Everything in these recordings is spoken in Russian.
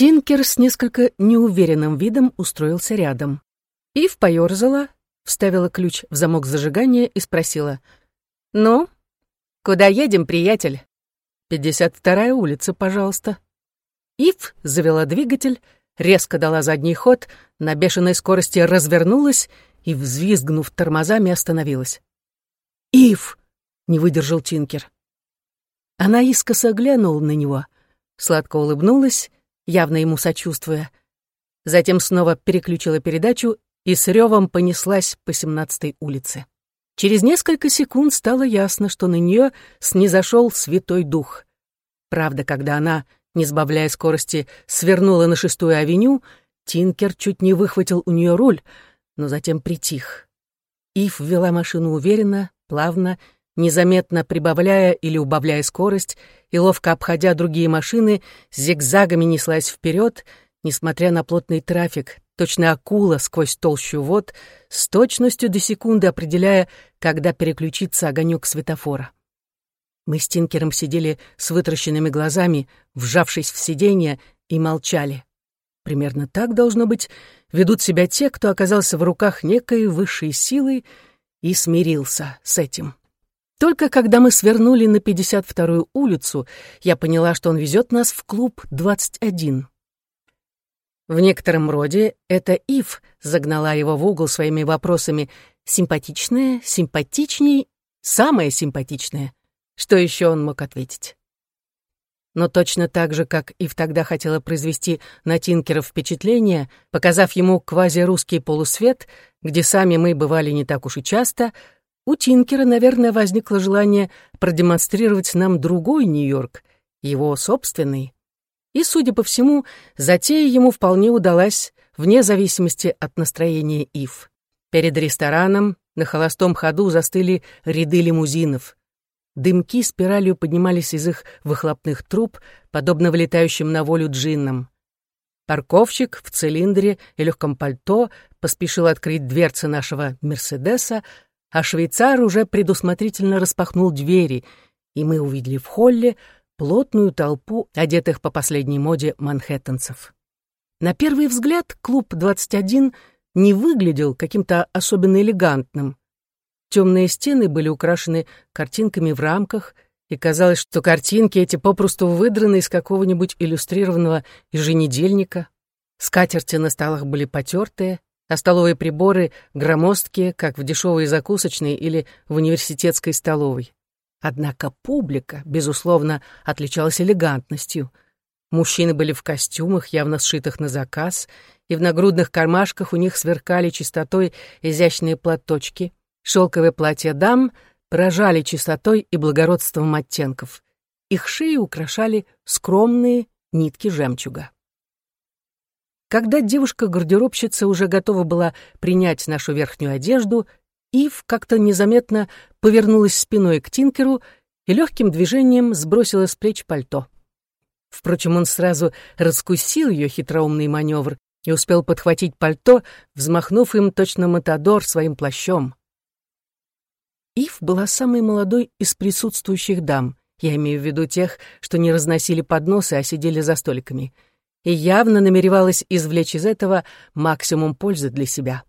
Тинкер с несколько неуверенным видом устроился рядом. Ив поёрзала, вставила ключ в замок зажигания и спросила. «Ну, куда едем, приятель?» «Пятьдесят вторая улица, пожалуйста». Ив завела двигатель, резко дала задний ход, на бешеной скорости развернулась и, взвизгнув тормозами, остановилась. «Ив!» — не выдержал Тинкер. Она искоса глянула на него, сладко улыбнулась, явно ему сочувствуя. Затем снова переключила передачу и с ревом понеслась по семнадцатой улице. Через несколько секунд стало ясно, что на нее снизошел Святой Дух. Правда, когда она, не сбавляя скорости, свернула на шестую авеню, Тинкер чуть не выхватил у нее руль, но затем притих. Ив вела машину уверенно, плавно, незаметно прибавляя или убавляя скорость, и ловко обходя другие машины, зигзагами неслась вперед, несмотря на плотный трафик, точно акула сквозь толщу вод, с точностью до секунды определяя, когда переключится огонек светофора. Мы с Тинкером сидели с вытращенными глазами, вжавшись в сиденье, и молчали. Примерно так, должно быть, ведут себя те, кто оказался в руках некой высшей силы и смирился с этим. Только когда мы свернули на 52-ю улицу, я поняла, что он везет нас в клуб 21. В некотором роде это Ив загнала его в угол своими вопросами «симпатичная, симпатичней, самая симпатичная». Что еще он мог ответить? Но точно так же, как Ив тогда хотела произвести на Тинкера впечатление, показав ему квазирусский полусвет, где сами мы бывали не так уж и часто, у Тинкера, наверное, возникло желание продемонстрировать нам другой Нью-Йорк, его собственный. И, судя по всему, затея ему вполне удалась, вне зависимости от настроения Ив. Перед рестораном на холостом ходу застыли ряды лимузинов. Дымки спиралью поднимались из их выхлопных труб, подобно вылетающим на волю джиннам. Парковщик в цилиндре и легком пальто поспешил открыть дверцы нашего «Мерседеса», а швейцар уже предусмотрительно распахнул двери, и мы увидели в холле плотную толпу одетых по последней моде манхэттенцев. На первый взгляд клуб 21 не выглядел каким-то особенно элегантным. Темные стены были украшены картинками в рамках, и казалось, что картинки эти попросту выдраны из какого-нибудь иллюстрированного еженедельника. Скатерти на столах были потертые, а столовые приборы громоздкие, как в дешевой закусочной или в университетской столовой. Однако публика, безусловно, отличалась элегантностью. Мужчины были в костюмах, явно сшитых на заказ, и в нагрудных кармашках у них сверкали чистотой изящные платочки. Шелковые платья дам поражали чистотой и благородством оттенков. Их шеи украшали скромные нитки жемчуга. Когда девушка-гардеробщица уже готова была принять нашу верхнюю одежду, Ив как-то незаметно повернулась спиной к Тинкеру и легким движением сбросила с плеч пальто. Впрочем, он сразу раскусил ее хитроумный маневр и успел подхватить пальто, взмахнув им точно Матадор своим плащом. Ив была самой молодой из присутствующих дам, я имею в виду тех, что не разносили подносы, а сидели за столиками, и явно намеревалась извлечь из этого максимум пользы для себя.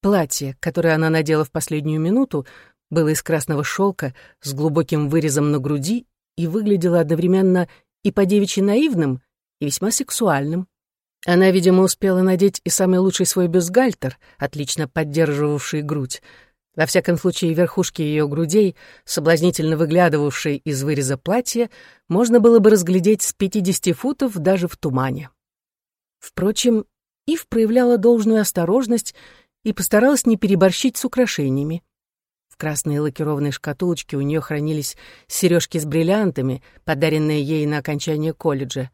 Платье, которое она надела в последнюю минуту, было из красного шелка с глубоким вырезом на груди и выглядело одновременно и по-девичьи наивным, и весьма сексуальным. Она, видимо, успела надеть и самый лучший свой бюстгальтер, отлично поддерживавший грудь. Во всяком случае, верхушки ее грудей, соблазнительно выглядывавшие из выреза платья, можно было бы разглядеть с 50 футов даже в тумане. Впрочем, Ив проявляла должную осторожность и постаралась не переборщить с украшениями. В красной лакированной шкатулочке у нее хранились сережки с бриллиантами, подаренные ей на окончание колледжа.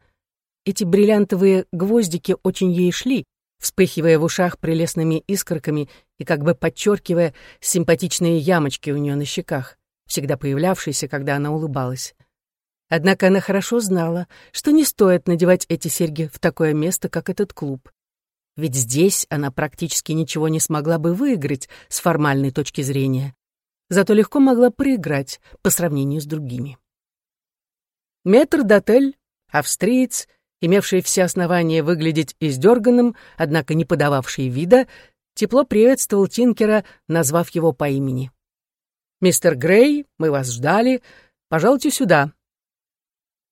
Эти бриллиантовые гвоздики очень ей шли, вспыхивая в ушах прелестными искорками и как бы подчеркивая симпатичные ямочки у нее на щеках, всегда появлявшиеся, когда она улыбалась. Однако она хорошо знала, что не стоит надевать эти серьги в такое место, как этот клуб. Ведь здесь она практически ничего не смогла бы выиграть с формальной точки зрения, зато легко могла проиграть по сравнению с другими. Метр Дотель, австриец, имевший все основания выглядеть издерганным, однако не подававший вида, тепло приветствовал Тинкера, назвав его по имени. «Мистер Грей, мы вас ждали. Пожалуйте сюда».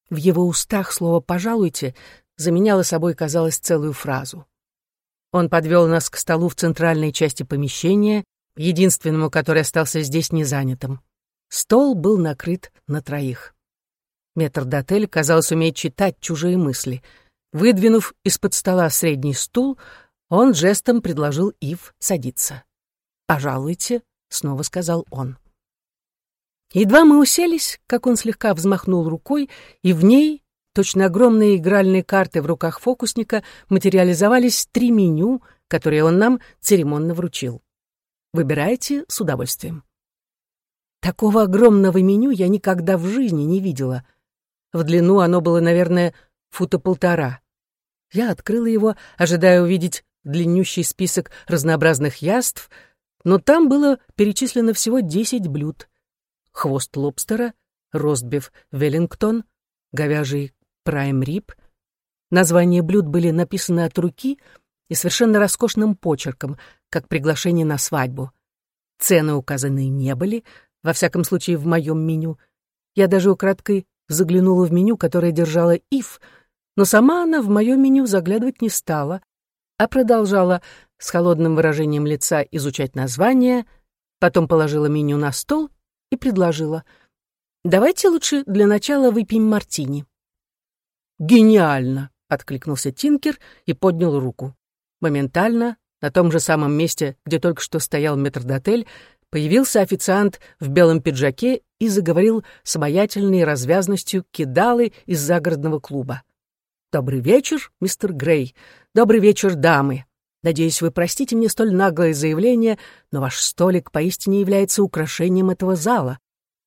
В его устах слово «пожалуйте» заменяло собой, казалось, целую фразу. Он подвел нас к столу в центральной части помещения, единственному, который остался здесь незанятым. Стол был накрыт на троих. Метрдотель, казалось, умеет читать чужие мысли. Выдвинув из-под стола средний стул, он жестом предложил Ив садиться. «Пожалуйте», — снова сказал он. Едва мы уселись, как он слегка взмахнул рукой, и в ней, точно огромные игральные карты в руках фокусника, материализовались три меню, которые он нам церемонно вручил. Выбирайте с удовольствием. Такого огромного меню я никогда в жизни не видела. В длину оно было, наверное, фута полтора. Я открыла его, ожидая увидеть длиннющий список разнообразных яств, но там было перечислено всего десять блюд. Хвост лобстера, ростбиф веллингтон, говяжий прайм-рип. Названия блюд были написаны от руки и совершенно роскошным почерком, как приглашение на свадьбу. Цены указаны не были, во всяком случае в моем меню. Я даже украдкой заглянула в меню, которое держала Ив, но сама она в мое меню заглядывать не стала, а продолжала с холодным выражением лица изучать названия, потом положила меню на стол и предложила. «Давайте лучше для начала выпьем мартини». «Гениально!» — откликнулся Тинкер и поднял руку. Моментально, на том же самом месте, где только что стоял метрдотель, появился официант в белом пиджаке и заговорил с обаятельной развязностью кидалы из загородного клуба. «Добрый вечер, мистер Грей. Добрый вечер, дамы. Надеюсь, вы простите мне столь наглое заявление, но ваш столик поистине является украшением этого зала.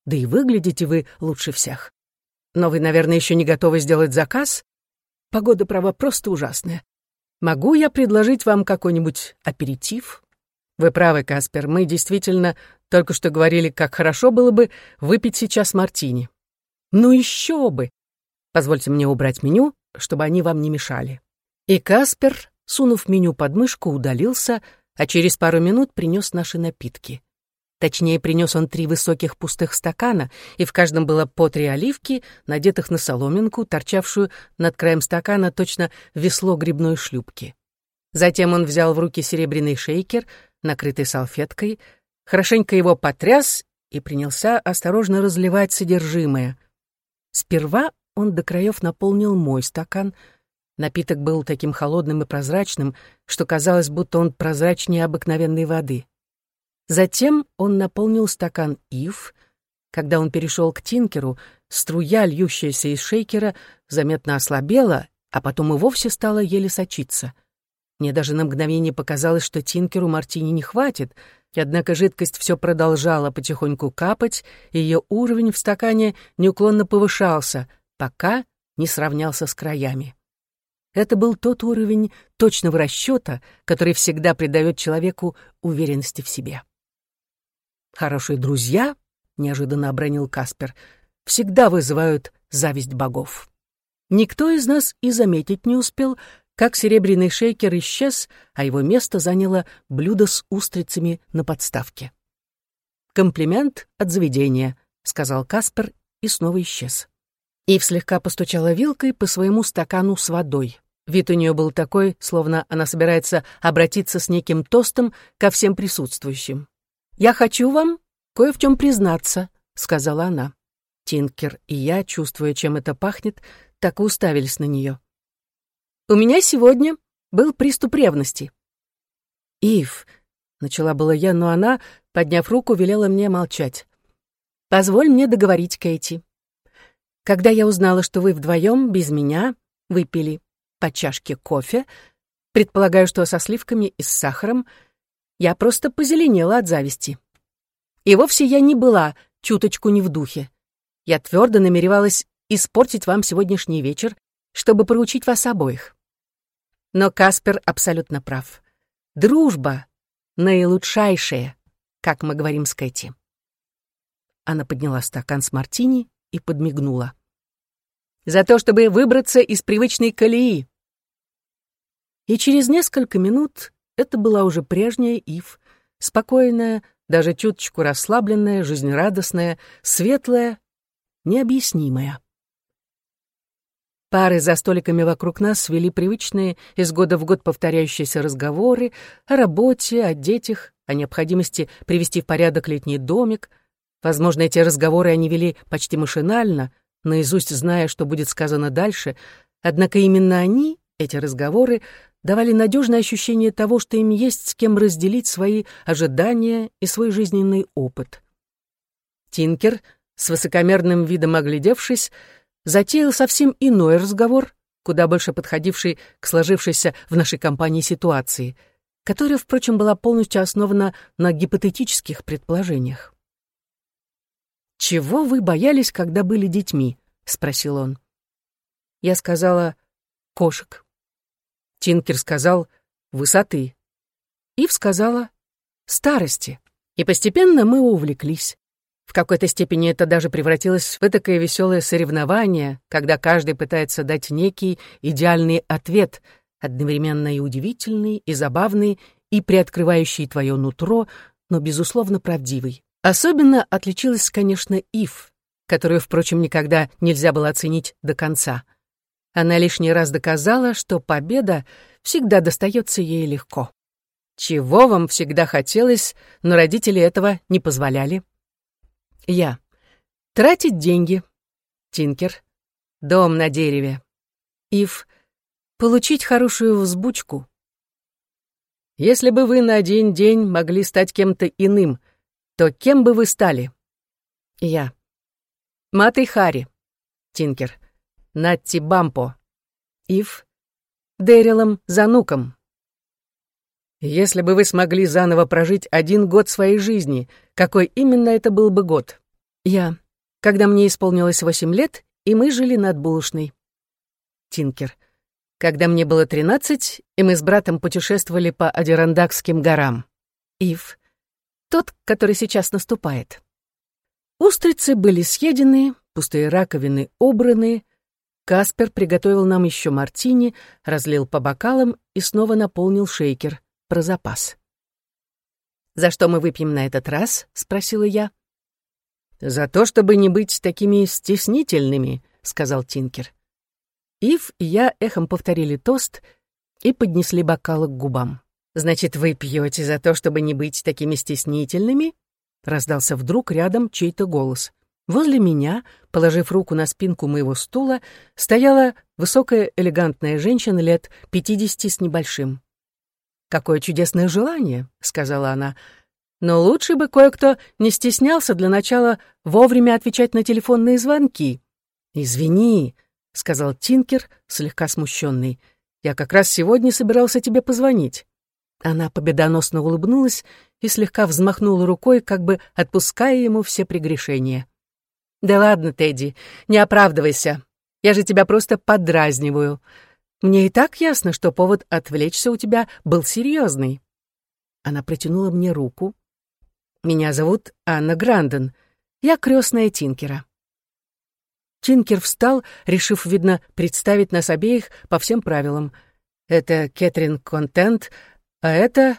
Да и выглядите вы лучше всех. Но вы, наверное, еще не готовы сделать заказ? Погода, право, просто ужасная. Могу я предложить вам какой-нибудь аперитив?» Вы правы, Каспер, мы действительно только что говорили, как хорошо было бы выпить сейчас мартини. Ну еще бы! Позвольте мне убрать меню, чтобы они вам не мешали. И Каспер, сунув меню под мышку, удалился, а через пару минут принес наши напитки. Точнее, принес он три высоких пустых стакана, и в каждом было по три оливки, надетых на соломинку, торчавшую над краем стакана точно весло грибной шлюпки. Затем он взял в руки серебряный шейкер, накрытый салфеткой, хорошенько его потряс и принялся осторожно разливать содержимое. Сперва он до краев наполнил мой стакан. Напиток был таким холодным и прозрачным, что казалось, будто он прозрачнее обыкновенной воды. Затем он наполнил стакан Ив. Когда он перешел к Тинкеру, струя, льющаяся из шейкера, заметно ослабела, а потом и вовсе стала еле сочиться — мне даже на мгновение показалось, что Тинкеру мартини не хватит, и однако жидкость все продолжала потихоньку капать, и ее уровень в стакане неуклонно повышался, пока не сравнялся с краями. Это был тот уровень точного расчета, который всегда придает человеку уверенности в себе. «Хорошие друзья», — неожиданно обронил Каспер, — «всегда вызывают зависть богов». Никто из нас и заметить не успел, как серебряный шейкер исчез, а его место заняло блюдо с устрицами на подставке. «Комплимент от заведения», — сказал Каспер и снова исчез. Ив слегка постучала вилкой по своему стакану с водой. Вид у нее был такой, словно она собирается обратиться с неким тостом ко всем присутствующим. «Я хочу вам кое в чем признаться», — сказала она. Тинкер и я, чувствуя, чем это пахнет, так и уставились на нее. У меня сегодня был приступ ревности. Ив, начала была я, но она, подняв руку, велела мне молчать. Позволь мне договорить, Кейти. Когда я узнала, что вы вдвоем без меня выпили по чашке кофе, предполагаю, что со сливками и с сахаром, я просто позеленела от зависти. И вовсе я не была чуточку не в духе. Я твердо намеревалась испортить вам сегодняшний вечер, чтобы проучить вас обоих. Но Каспер абсолютно прав. Дружба — наилучшайшая, как мы говорим с Кэти. Она подняла стакан с мартини и подмигнула. За то, чтобы выбраться из привычной колеи. И через несколько минут это была уже прежняя Ив, спокойная, даже чуточку расслабленная, жизнерадостная, светлая, необъяснимая. Пары за столиками вокруг нас вели привычные, из года в год повторяющиеся разговоры о работе, о детях, о необходимости привести в порядок летний домик. Возможно, эти разговоры они вели почти машинально, наизусть зная, что будет сказано дальше, однако именно они, эти разговоры, давали надежное ощущение того, что им есть с кем разделить свои ожидания и свой жизненный опыт. Тинкер, с высокомерным видом оглядевшись, затеял совсем иной разговор, куда больше подходивший к сложившейся в нашей компании ситуации, которая, впрочем, была полностью основана на гипотетических предположениях. «Чего вы боялись, когда были детьми?» — спросил он. Я сказала «кошек». Тинкер сказал «высоты». Ив сказала «старости». И постепенно мы увлеклись. В какой-то степени это даже превратилось в такое веселое соревнование, когда каждый пытается дать некий идеальный ответ, одновременно и удивительный, и забавный, и приоткрывающий твое нутро, но, безусловно, правдивый. Особенно отличилась, конечно, Ив, которую, впрочем, никогда нельзя было оценить до конца — она лишний раз доказала, что победа всегда достается ей легко. Чего вам всегда хотелось, но родители этого не позволяли? Я. Тратить деньги. Тинкер. Дом на дереве. Ив. Получить хорошую взбучку. Если бы вы на один день могли стать кем-то иным, то кем бы вы стали? Я. Матой Хари. Тинкер. Натти Бампо. Ив. Дэрилом Зануком. Если бы вы смогли заново прожить один год своей жизни, какой именно это был бы год? Я. Когда мне исполнилось восемь лет, и мы жили над булочной. Тинкер. Когда мне было тринадцать, и мы с братом путешествовали по Адирандакским горам. Ив. Тот, который сейчас наступает. Устрицы были съедены, пустые раковины убраны, Каспер приготовил нам еще мартини, разлил по бокалам и снова наполнил шейкер про запас. «За что мы выпьем на этот раз?» — спросила я. «За то, чтобы не быть такими стеснительными», — сказал Тинкер. Ив и я эхом повторили тост и поднесли бокалы к губам. «Значит, вы пьете за то, чтобы не быть такими стеснительными?» — раздался вдруг рядом чей-то голос. Возле меня, положив руку на спинку моего стула, стояла высокая элегантная женщина лет пятидесяти с небольшим. «Какое чудесное желание», — сказала она. «Но лучше бы кое-кто не стеснялся для начала вовремя отвечать на телефонные звонки». «Извини», — сказал Тинкер, слегка смущенный. «Я как раз сегодня собирался тебе позвонить». Она победоносно улыбнулась и слегка взмахнула рукой, как бы отпуская ему все прегрешения. «Да ладно, Тедди, не оправдывайся. Я же тебя просто подразниваю. Мне и так ясно, что повод отвлечься у тебя был серьезный». Она протянула мне руку. «Меня зовут Анна Гранден. Я крестная Тинкера». Тинкер встал, решив, видно, представить нас обеих по всем правилам. Это Кэтрин Контент, а это...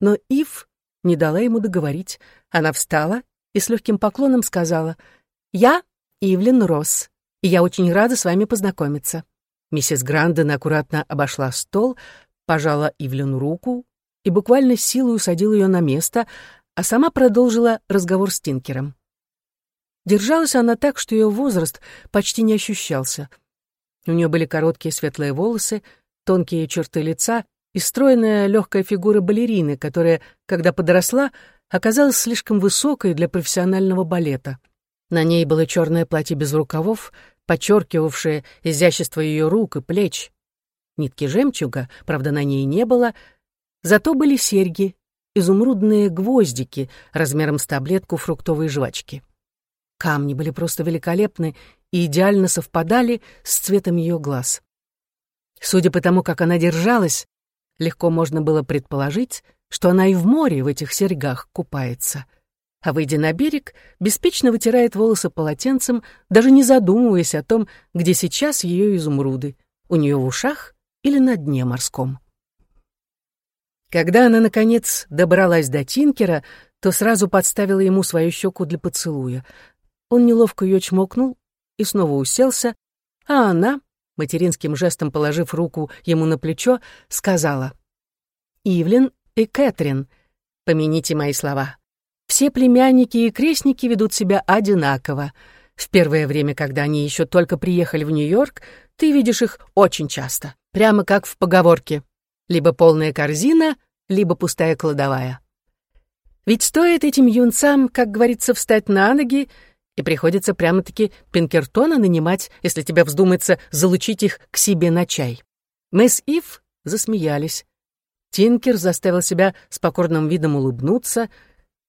Но Ив не дала ему договорить. Она встала и с легким поклоном сказала — я Ивлин Росс, и я очень рада с вами познакомиться». Миссис Гранден аккуратно обошла стол, пожала Ивлин руку и буквально силой усадила ее на место, а сама продолжила разговор с Тинкером. Держалась она так, что ее возраст почти не ощущался. У нее были короткие светлые волосы, тонкие черты лица и стройная легкая фигура балерины, которая, когда подросла, оказалась слишком высокой для профессионального балета. На ней было черное платье без рукавов, подчеркивавшее изящество ее рук и плеч. Нитки жемчуга, правда, на ней не было, зато были серьги, изумрудные гвоздики размером с таблетку фруктовой жвачки. Камни были просто великолепны и идеально совпадали с цветом ее глаз. Судя по тому, как она держалась, легко можно было предположить, что она и в море в этих серьгах купается — а, выйдя на берег, беспечно вытирает волосы полотенцем, даже не задумываясь о том, где сейчас ее изумруды, у нее в ушах или на дне морском. Когда она, наконец, добралась до Тинкера, то сразу подставила ему свою щеку для поцелуя. Он неловко ее чмокнул и снова уселся, а она, материнским жестом положив руку ему на плечо, сказала «Ивлин и Кэтрин, помяните мои слова. Все племянники и крестники ведут себя одинаково. В первое время, когда они еще только приехали в Нью-Йорк, ты видишь их очень часто, прямо как в поговорке. Либо полная корзина, либо пустая кладовая. Ведь стоит этим юнцам, как говорится, встать на ноги, и приходится прямо-таки Пинкертона нанимать, если тебе вздумается залучить их к себе на чай. Мы с Ив засмеялись. Тинкер заставил себя с покорным видом улыбнуться.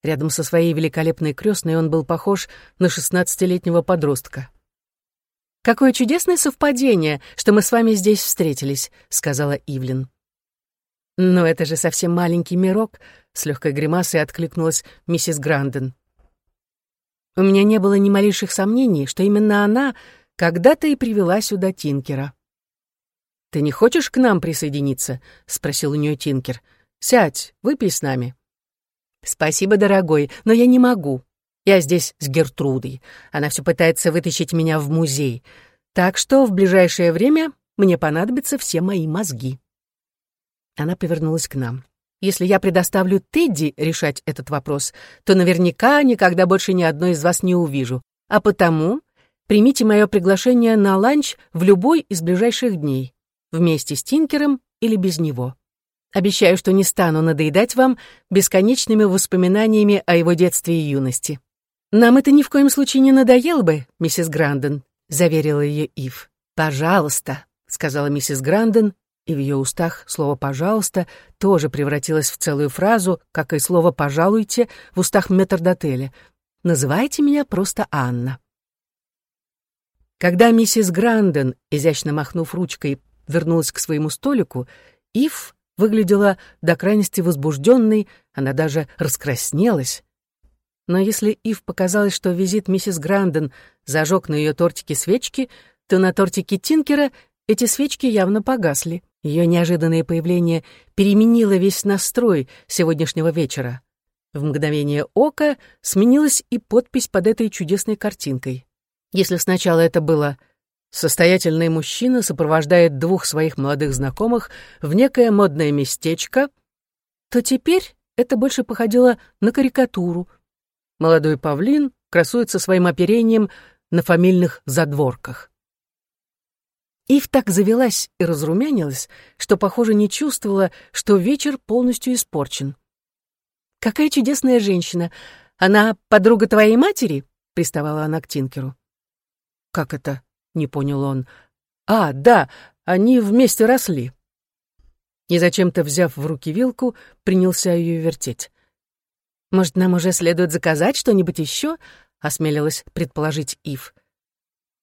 Рядом со своей великолепной крестной он был похож на шестнадцатилетнего подростка. «Какое чудесное совпадение, что мы с вами здесь встретились», — сказала Ивлин. «Но это же совсем маленький мирок», — с легкой гримасой откликнулась миссис Гранден. У меня не было ни малейших сомнений, что именно она когда-то и привела сюда Тинкера. «Ты не хочешь к нам присоединиться?» — спросил у нее Тинкер. «Сядь, выпей с нами». «Спасибо, дорогой, но я не могу. Я здесь с Гертрудой. Она все пытается вытащить меня в музей. Так что в ближайшее время мне понадобятся все мои мозги». Она повернулась к нам. Если я предоставлю Тедди решать этот вопрос, то наверняка никогда больше ни одной из вас не увижу. А потому примите мое приглашение на ланч в любой из ближайших дней, вместе с Тинкером или без него. Обещаю, что не стану надоедать вам бесконечными воспоминаниями о его детстве и юности. Нам это ни в коем случае не надоело бы, миссис Гранден, заверила ее Ив. Пожалуйста, сказала миссис Гранден и в ее устах слово «пожалуйста» тоже превратилось в целую фразу, как и слово «пожалуйте» в устах метрдотеля. «Называйте меня просто Анна». Когда миссис Гранден, изящно махнув ручкой, вернулась к своему столику, Ив выглядела до крайности возбужденной, она даже раскраснелась. Но если Ив показалось, что визит миссис Гранден зажег на ее тортике свечки, то на тортике Тинкера эти свечки явно погасли. Ее неожиданное появление переменило весь настрой сегодняшнего вечера. В мгновение ока сменилась и подпись под этой чудесной картинкой. Если сначала это было «Состоятельный мужчина сопровождает двух своих молодых знакомых в некое модное местечко», то теперь это больше походило на карикатуру. Молодой павлин красуется своим оперением на фамильных задворках. Ив так завелась и разрумянилась, что, похоже, не чувствовала, что вечер полностью испорчен. «Какая чудесная женщина! Она подруга твоей матери?» — приставала она к Тинкеру. «Как это?» — не понял он. «А, да, они вместе росли». И зачем-то, взяв в руки вилку, принялся ее вертеть. «Может, нам уже следует заказать что-нибудь еще?» — осмелилась предположить Ив.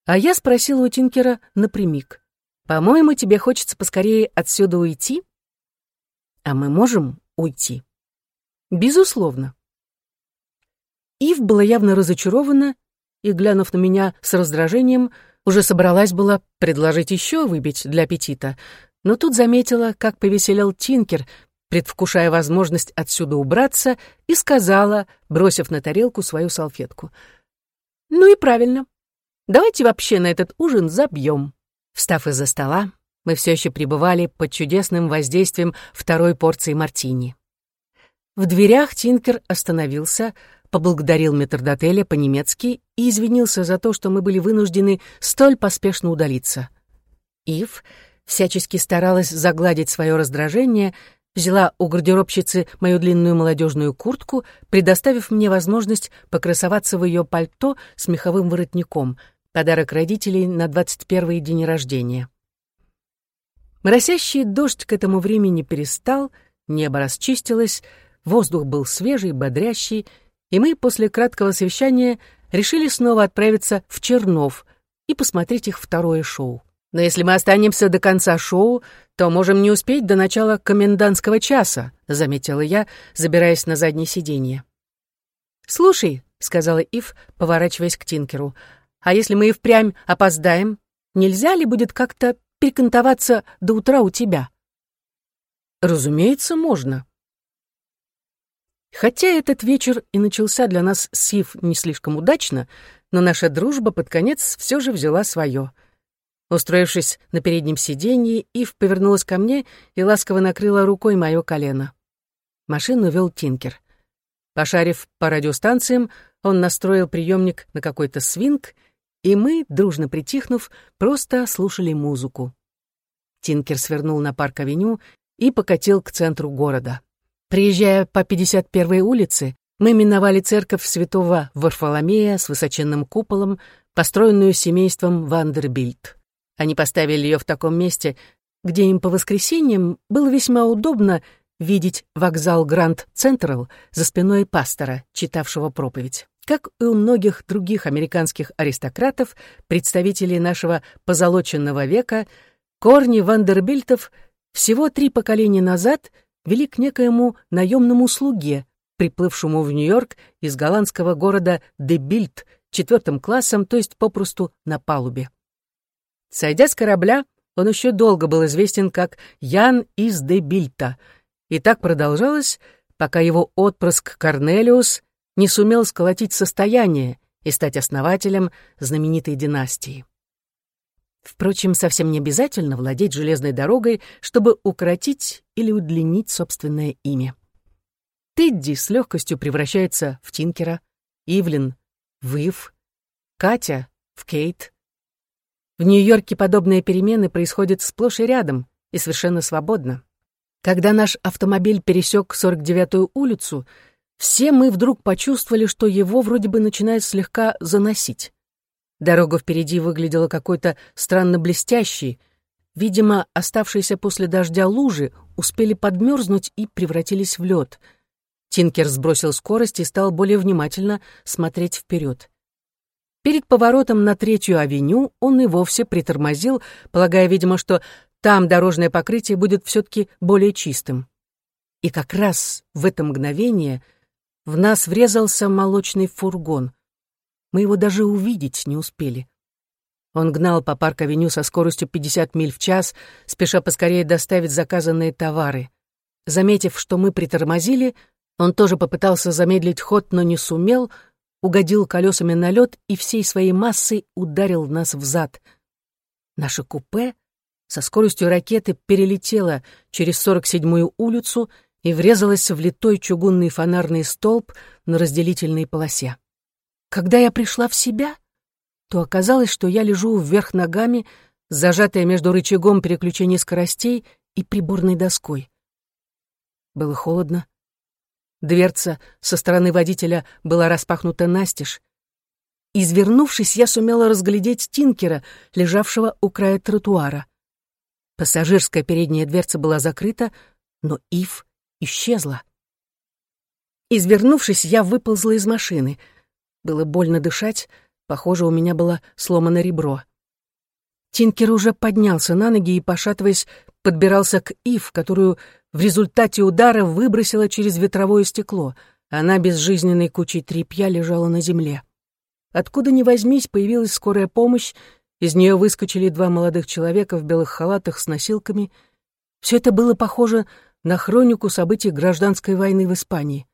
А я спросила у Тинкера напрямик. «По-моему, тебе хочется поскорее отсюда уйти?» «А мы можем уйти?» «Безусловно». Ив была явно разочарована и, глянув на меня с раздражением, уже собралась была предложить еще выбить для аппетита, но тут заметила, как повеселел Тинкер, предвкушая возможность отсюда убраться, и сказала, бросив на тарелку свою салфетку. «Ну и правильно. Давайте вообще на этот ужин забьем. Встав из-за стола, мы все еще пребывали под чудесным воздействием второй порции мартини. В дверях Тинкер остановился, поблагодарил метрдотеля по-немецки и извинился за то, что мы были вынуждены столь поспешно удалиться. Ив всячески старалась загладить свое раздражение, взяла у гардеробщицы мою длинную молодежную куртку, предоставив мне возможность покрасоваться в ее пальто с меховым воротником — Подарок родителей на 21-й день рождения. Моросящий дождь к этому времени перестал, небо расчистилось, воздух был свежий, бодрящий, и мы после краткого совещания решили снова отправиться в Чернов и посмотреть их второе шоу. Но если мы останемся до конца шоу, то можем не успеть до начала комендантского часа, заметила я, забираясь на заднее сиденье. «Слушай», — сказала Ив, поворачиваясь к Тинкеру, «а если мы и впрямь опоздаем, нельзя ли будет как-то перекантоваться до утра у тебя?» «Разумеется, можно». Хотя этот вечер и начался для нас с Ив не слишком удачно, но наша дружба под конец все же взяла свое. Устроившись на переднем сиденье, Ив повернулась ко мне и ласково накрыла рукой мое колено. Машину вел Тинкер. Пошарив по радиостанциям, он настроил приемник на какой-то свинг, и мы, дружно притихнув, просто слушали музыку. Тинкер свернул на парк-авеню и покатил к центру города. Приезжая по 51-й улице, мы миновали церковь святого Варфоломея с высоченным куполом, построенную семейством Вандербильд. Они поставили ее в таком месте, где им по воскресеньям было весьма удобно видеть вокзал Гранд Централ за спиной пастора, читавшего проповедь. Как и у многих других американских аристократов, представителей нашего позолоченного века, корни Вандербильтов всего три поколения назад — вели к некоему наемному слуге, приплывшему в Нью-Йорк из голландского города Дебильт четвертым классом, то есть попросту на палубе. Сойдя с корабля, он еще долго был известен как Ян из Дебильта, и так продолжалось, пока его отпрыск Корнелиус не сумел сколотить состояние и стать основателем знаменитой династии. Впрочем, совсем не обязательно владеть железной дорогой, чтобы укоротить или удлинить собственное имя. Тедди с легкостью превращается в Тинкера, Ивлин — в Ив, Катя — в Кейт. В Нью-Йорке подобные перемены происходят сплошь и рядом и совершенно свободно. Когда наш автомобиль пересек 49-ю улицу, все мы вдруг почувствовали, что его вроде бы начинает слегка заносить. Дорога впереди выглядела какой-то странно блестящей. Видимо, оставшиеся после дождя лужи успели подмерзнуть и превратились в лед. Тинкер сбросил скорость и стал более внимательно смотреть вперед. Перед поворотом на Третью авеню он и вовсе притормозил, полагая, видимо, что там дорожное покрытие будет все-таки более чистым. И как раз в это мгновение в нас врезался молочный фургон. Мы его даже увидеть не успели. Он гнал по парк-авеню со скоростью 50 миль в час, спеша поскорее доставить заказанные товары. Заметив, что мы притормозили, он тоже попытался замедлить ход, но не сумел, угодил колесами на лед и всей своей массой ударил нас в зад. Наше купе со скоростью ракеты перелетело через 47-ю улицу и врезалось в литой чугунный фонарный столб на разделительной полосе. Когда я пришла в себя, то оказалось, что я лежу вверх ногами, зажатая между рычагом переключения скоростей и приборной доской. Было холодно. Дверца со стороны водителя была распахнута настежь. Извернувшись, я сумела разглядеть Тинкера, лежавшего у края тротуара. Пассажирская передняя дверца была закрыта, но Ив исчезла. Извернувшись, я выползла из машины — было больно дышать, похоже, у меня было сломано ребро. Тинкер уже поднялся на ноги и, пошатываясь, подбирался к Ив, которую в результате удара выбросила через ветровое стекло. Она безжизненной кучей тряпья лежала на земле. Откуда ни возьмись, появилась скорая помощь, из нее выскочили два молодых человека в белых халатах с носилками. Все это было похоже на хронику событий гражданской войны в Испании.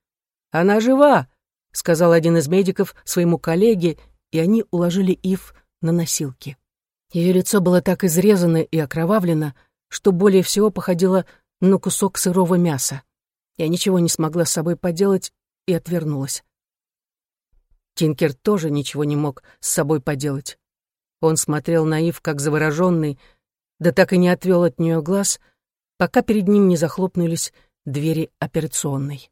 «Она жива!» — сказал один из медиков своему коллеге, и они уложили Ив на носилки. Ее лицо было так изрезано и окровавлено, что более всего походило на кусок сырого мяса. Я ничего не смогла с собой поделать и отвернулась. Тинкер тоже ничего не мог с собой поделать. Он смотрел на Ив как завороженный, да так и не отвел от нее глаз, пока перед ним не захлопнулись двери операционной.